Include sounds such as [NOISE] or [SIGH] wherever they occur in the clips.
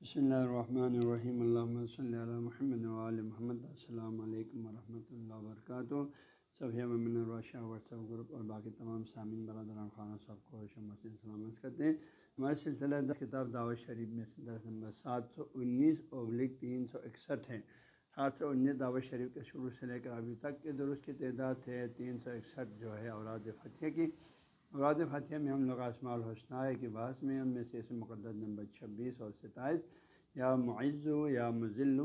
بسم اللہ الرحمن الرحیم اللہ صلی اللہ محمد علیہ محمد السلام علیکم ورحمۃ اللہ وبرکاتہ صفیہ ممن الرشہ واٹسپ گروپ اور باقی تمام سامعین برادران خانہ صاحب کو سلامت کرتے ہیں ہمارے سلسلہ دس کتاب دعوت شریف میں درس نمبر سات سو انیس ابلک تین سو اکسٹھ ہے سات سو انیس دعوت شریف کے شروع سے لے کر ابھی تک کے درست کی تعداد ہے تین سو اکسٹھ جو ہے اوراد فتح کی۔ اوراد فتح میں ہم لوگ آسما الحسنہ کے بعض میں ان میں سے اس مقدس نمبر چھبیس اور ستائیس، یا معز یا مزل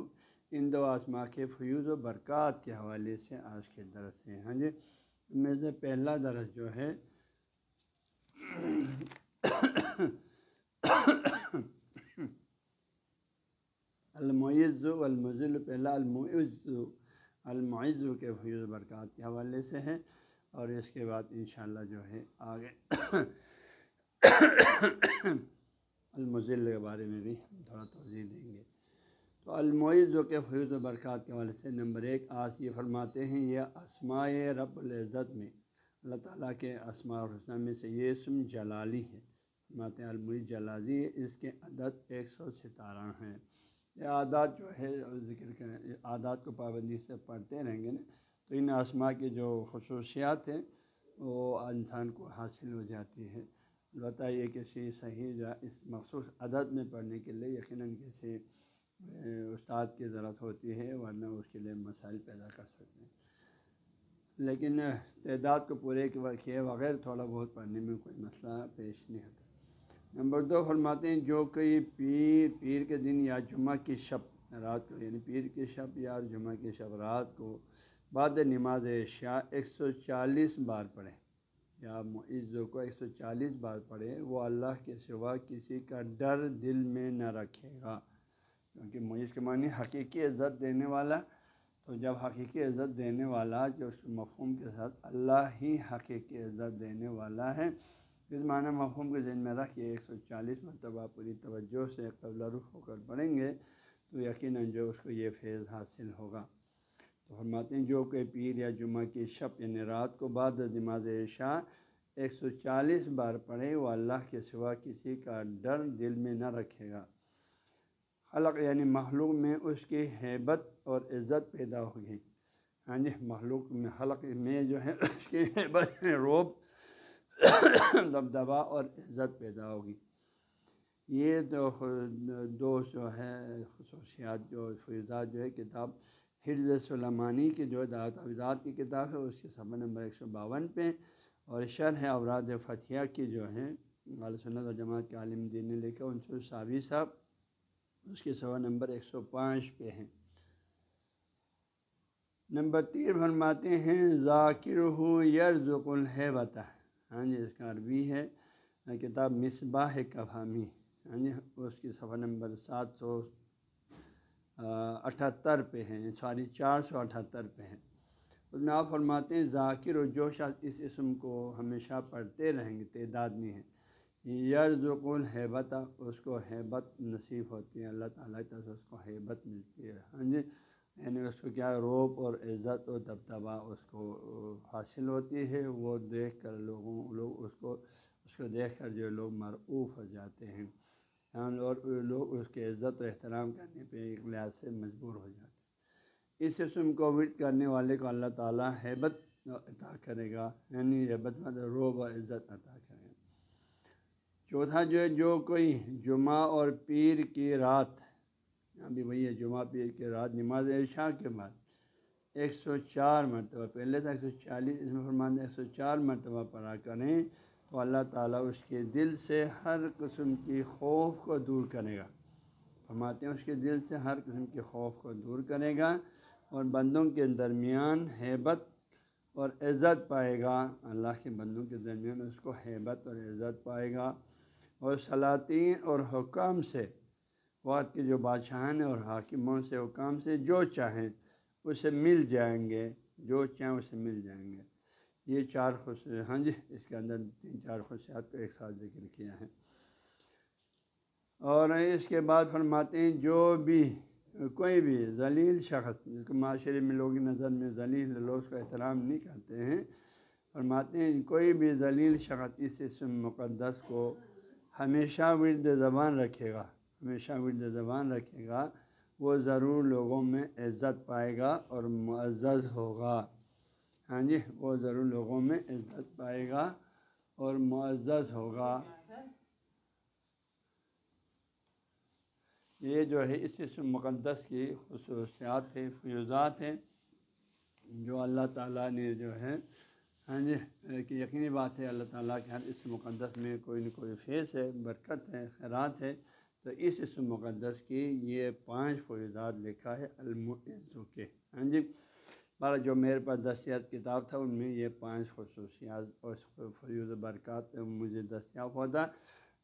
ان دو آسما کے فیوز و برکات کے حوالے سے آج کے درس سے ہاں جی ان میں سے پہلا درس جو ہے، المعز المزل پہلا المعز المعز کے فیوز برکات کے حوالے سے ہے۔ اور اس کے بعد انشاءاللہ جو ہے آگے المزل کے بارے میں بھی ہم تھوڑا توضیع دیں گے۔ تو المعز کے فیوز و برکات کے حوالے سے نمبر ایک آج یہ فرماتے ہیں، یہ اسماء رب العزت میں، اللہ تعالیٰ کے اسماء الحسنہ میں سے یہ اسم جلالی ہے۔ فرماتے ہیں المعز جلازی اس کے عدد ایک سو ستارہ ہیں۔ یہ عادات جو ہے ذکر کریں عادات کو پابندی سے پڑھتے رہیں گے نا۔ تو ان آسما کی جو خصوصیات ہیں، وہ انسان کو حاصل ہو جاتی ہے البتہ یہ کسی صحیح اس مخصوص عدد میں پڑھنے کے لیے یقیناً کسی استاد کی ضرورت ہوتی ہے، ورنہ اس کے لیے مسائل پیدا کر سکتے ہیں۔ لیکن تعداد کو پورے کیے بغیر تھوڑا بہت پڑھنے میں کوئی مسئلہ پیش نہیں ہوتا۔ نمبر دو، فرماتے ہیں جو کوئی پیر پیر کے دن یا جمعہ کی شب، رات کو یعنی پیر کی شب یا جمعہ کی شب، رات کو بعد نماز شاہ ایک سو چالیس بار پڑھے یا معزو کو ایک سو چالیس بار پڑھے وہ اللہ کے سوا کسی کا ڈر دل میں نہ رکھے گا۔ کیونکہ معیز کے معنی حقیقی عزت دینے والا، تو جب حقیقی عزت دینے والا، جو اس مفہوم کے ساتھ اللہ ہی حقیقی عزت دینے والا ہے، اس معنی مفہوم کے ذہن میں رکھ کے ایک سو چالیس مرتبہ پوری توجہ سے قبل رخ ہو کر پڑھیں گے، تو یقیناً جو اس کو یہ فیض حاصل ہوگا۔ تو فرماتے ہیں، جو کہ پیر یا جمعہ کی شب یعنی رات کو بعد نماز شاہ ایک سو چالیس بار پڑھے، وہ اللہ کے سوا کسی کا ڈر دل میں نہ رکھے گا۔ خلق یعنی مخلوق میں اس کی حیبت اور عزت پیدا ہوگی۔ ہاں جی مخلوق میں، خلق میں جو ہے، اس کی حیبت یعنی روب دبدبا اور عزت پیدا ہوگی۔ یہ جو دو جو ہے، خصوصیات جو، فیضات جو ہے، کتاب حرض سلمانی کی جو دعوت افزاد کی کتاب ہے، اس کے صفحہ نمبر ایک سو باون پہ۔ اور شرح اوراد فتح کی جو ہیں غال سنت و جماعت کے عالم دین نے لکھا انصر صابی صاحب اس کے صفحہ نمبر ایک سو پانچ پہ ہیں نمبر تین فرماتے ہیں ذاکر ہو یرزق الحبتا ہاں جی اس کا عربی ہے۔ کتاب مصباح کفامی۔ ہاں جی اس کی صفحہ نمبر سات سو اٹھہتر پہ ہیں سوری چار سو اٹھہتر پہ ہیں۔ اس میں آپ فرماتے ہیں ذاکر و جوش اس اسم کو ہمیشہ پڑھتے رہیں گے، تعداد نہیں ہے یرزق الحبت اس کو حیبت نصیب ہوتی ہے، اللہ تعالیٰ کی طرف سے اس کو حیبت ملتی ہے۔ ہاں جی یعنی اس کو کیا روپ اور عزت و دبدبہ اس کو حاصل ہوتی ہے، وہ دیکھ کر لوگوں، لوگ اس کو اس کو دیکھ کر جو لوگ مرعوف ہو جاتے ہیں۔ ہاں، اور لوگ اس کے عزت و احترام کرنے پہ ایک لحاظ سے مجبور ہو جاتے ہیں۔ اس اسم کو ورد کرنے والے کو اللہ تعالیٰ حیبت عطا کرے گا یعنی حیبت مطلب روب و عزت عطا کرے گا۔ چوتھا جو ہے، جو کوئی جمعہ اور پیر کی رات ابھی وہی ہے، جمعہ پیر کی رات، نماز عشاء کے بعد ایک سو چار مرتبہ، پہلے تھا ایک سو چالیس، اس میں فرمان ایک سو چار مرتبہ پڑھا کریں۔ تو اللہ تعالیٰ اس کے دل سے ہر قسم کی خوف کو دور کرے گا۔ فرماتے ہیں اس کے دل سے ہر قسم کے خوف کو دور کرے گا اور بندوں کے درمیان حیبت اور عزت پائے گا۔ اللہ کے بندوں کے درمیان اس کو حیبت اور عزت پائے گا۔ اور سلاطین اور حکام سے وقت کے جو بادشاہ اور حاکموں سے، حکام سے جو چاہیں، اسے مل جائیں گے۔ جو چاہیں، اسے مل جائیں گے۔ یہ چار خصوصیات ہاں جی اس کے اندر تین چار خصوصیات کو ایک ساتھ ذکر کیا ہے اور اس کے بعد فرماتے ہیں، جو بھی، کوئی بھی ذلیل شخص، جس کو معاشرے میں لوگ نظر میں ذلیل لوگ کا احترام نہیں کرتے ہیں، فرماتے ہیں، کوئی بھی ذلیل شخص اس اسم مقدس کو ہمیشہ ورد زبان رکھے گا، ہمیشہ ورد زبان رکھے گا، وہ ضرور لوگوں میں عزت پائے گا اور معزز ہوگا۔ ہاں جی وہ ضرور لوگوں میں عزت پائے گا اور معزز ہوگا۔ یہ جو ہے اس اسم مقدس کی خصوصیات ہیں، فیوزات ہیں، جو اللہ تعالیٰ نے جو ہے ہاں جی ایک یقینی بات ہے، اللہ تعالیٰ کے ہر اس مقدس میں کوئی نہ کوئی فیض ہے، برکت ہے، خیرات ہے۔ تو اس اسم مقدس کی یہ پانچ فیوزات لکھا ہے، المعزو کے۔ ہاں جی؟ بارہ جو میرے پاس دستیاب کتاب تھا، ان میں یہ پانچ خصوصیات اور فیوز برکات مجھے دستیاب ہوتا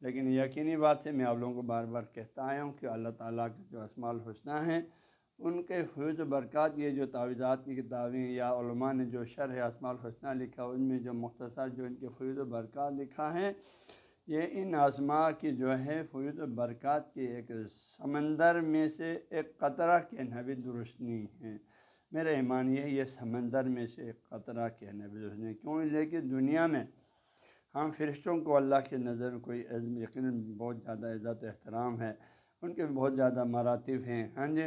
لیکن یقینی بات ہے، میں آپ لوگوں کو بار بار کہتا آیا ہوں کہ اللہ تعالیٰ کے جو اسماع الحسنہ ہیں، ان کے فیوز برکات یہ جو تعویذات کی کتابیں یا علماء نے جو شرح اسماع الحسنہ لکھا، ان میں جو مختصر جو ان کے فیوز و برکات لکھا ہے، یہ ان آسما کی جو ہے فیوز و برکات کی ایک سمندر میں سے ایک قطرہ کے نبی درستنی ہے میرا ایمان یہ ہے، یہ سمندر میں سے ایک قطرہ کے نبی درستنی کیوں؟ لیکن دنیا میں ہم فرشتوں کو اللہ کے نظر، کوئی عزم یقیناً بہت زیادہ عزت، احترام ہے، ان کے بہت زیادہ مراتب ہیں۔ ہاں جی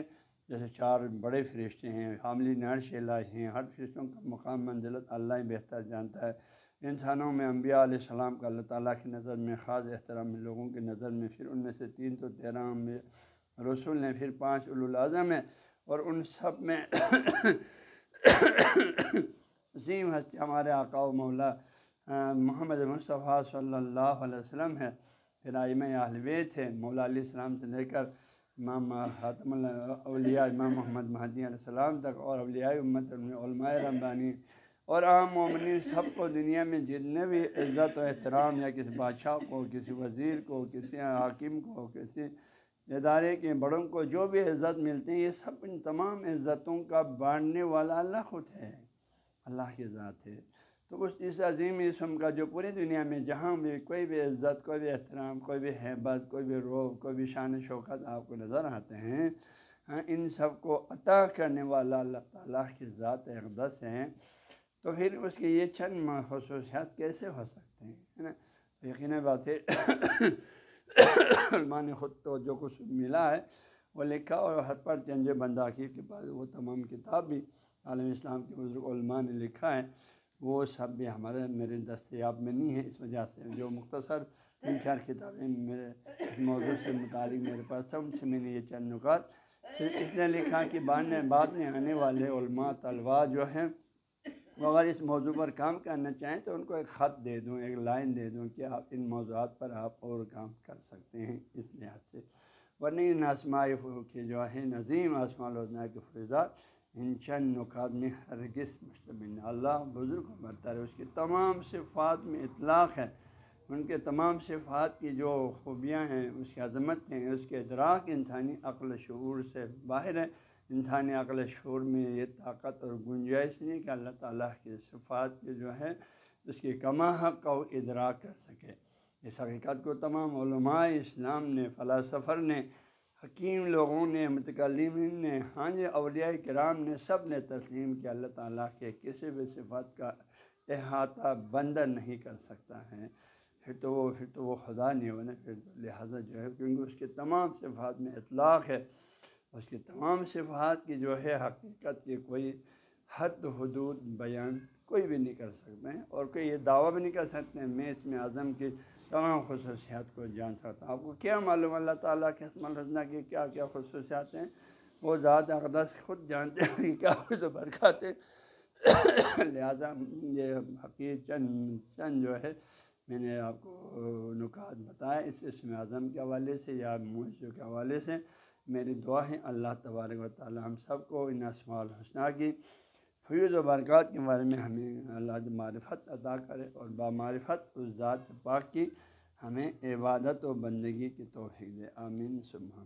جیسے چار بڑے فرشتے ہیں حاملی نر شیلا ہیں، ہر فرشتوں کا مقام، منزلت اللہ ہی بہتر جانتا ہے۔ انسانوں میں انبیاء علیہ السلام کا اللہ تعالیٰ کی نظر میں خاص احترام، لوگوں کی نظر میں، پھر ان میں سے تین تو تیرہ رسول ہیں، پھر پانچ الاظم ہیں۔ اور ان سب میں عظیم ہستی ہمارے آقا و مولا محمد مصطفیٰ صلی اللہ علیہ وسلم ہے۔ پھر آئمہ اہلوے تھے مولا علیہ السلام سے لے کر امام خاتم اولیاء امام محمد مہدی علیہ السلام تک اور اولیاء امت علماء رمضانی اور عام مومنین سب کو دنیا میں جتنے بھی عزت و احترام یا کسی بادشاہ کو، کسی وزیر کو، کسی حاکم کو، کسی ادارے کے بڑوں کو جو بھی عزت ملتی ہے یہ سب ان تمام عزتوں کا بانٹنے والا اللہ خود ہے، اللہ کی ذات ہے۔ تو اس اس عظیم اسم کا جو پوری دنیا میں جہاں بھی کوئی بھی عزت، کوئی بھی احترام، کوئی بھی حیبت، کوئی بھی روب کوئی بھی شان شوکت آپ کو نظر آتے ہیں ہاں، ان سب کو عطا کرنے والا اللہ تعالیٰ کی ذات اقدس ہیں تو پھر اس کی یہ چند خصوصیات کیسے ہو سکتے ہیں؟ ہے نا؟ یقین بات ہے علماء نے خود تو جو کچھ ملا ہے، وہ لکھا اور ہر پر چنج بنداخیر کے پاس وہ تمام کتاب بھی عالم اسلام کے بزرگ علماء نے لکھا ہے۔ وہ سب بھی ہمارے، میرے دستیاب میں نہیں ہے اس وجہ سے جو مختصر تین چار کتابیں میرے اس موضوع سے متعلق میرے پاس تھا ان سے میں نے یہ چند نکات۔ صرف اس نے لکھا کہ بعد میں بعد میں آنے والے علماء، طلباء جو ہیں وہ اگر اس موضوع پر کام کرنا چاہیں تو ان کو ایک خط دے دوں، ایک لائن دے دوں کہ آپ ان موضوعات پر آپ اور کام کر سکتے ہیں اس لحاظ سے۔ ورنہ ان آسمائی کے جو ہے، نظیم آسما الحسنہ کے فیضات ان چند نکات میں ہرگز مشتمل اللہ بزرگ کو برتا ہے، اس کی تمام صفات میں اطلاق ہے۔ ان کے تمام صفات کی جو خوبیاں ہیں، اس کی عظمت ہیں، اس کے ادراک انسانی عقل شعور سے باہر ہے۔ انسانی عقل شعور میں یہ طاقت اور گنجائش نہیں کہ اللہ تعالیٰ کی صفات کے جو ہے، اس کی کما حق کا ادراک کر سکے۔ اس حقیقت کو تمام علماء اسلام نے، فلاسفر نے، حکیم لوگوں نے، متکلمین نے ہاں جی اولیاء کرام نے، سب نے تسلیم کیا اللہ تعالیٰ کے کسی بھی صفات کا احاطہ بندر نہیں کر سکتا ہے۔ پھر تو وہ، پھر تو وہ خدا نہیں بنے، پھر تو لہٰذا جو ہے، کیونکہ اس کے تمام صفات میں اطلاق ہے۔ اس کی تمام صفات کی جو ہے حقیقت کی کوئی حد حدود بیان کوئی بھی نہیں کر سکتے ہیں اور کوئی یہ دعویٰ بھی نہیں کر سکتے ہیں، میں اس میں اعظم کی تمام خصوصیات کو جان سکتا ہوں۔ آپ کو کیا معلوم اللہ تعالیٰ کے اسم الحسنہ کی کیا کیا خصوصیات ہیں؟ وہ ذات اقدس خود جانتے ہیں کہ کیا کچھ برکات ہیں۔ [COUGHS] لہٰذا یہ حقیق چند چند جو ہے میں نے آپ کو نکات بتایا، اس اسم اعظم کے حوالے سے یا معیشوں کے حوالے سے، میری دعا ہے، اللہ تبارک و تعالیٰ ہم سب کو ان اسماع الحسنہ کی فیوز و برکات کے بارے میں ہمیں اللہ معرفت عطا کرے اور بامعرفت اس ذات پاک کی ہمیں عبادت و بندگی کی توفیق دے۔ آمین۔ سبحان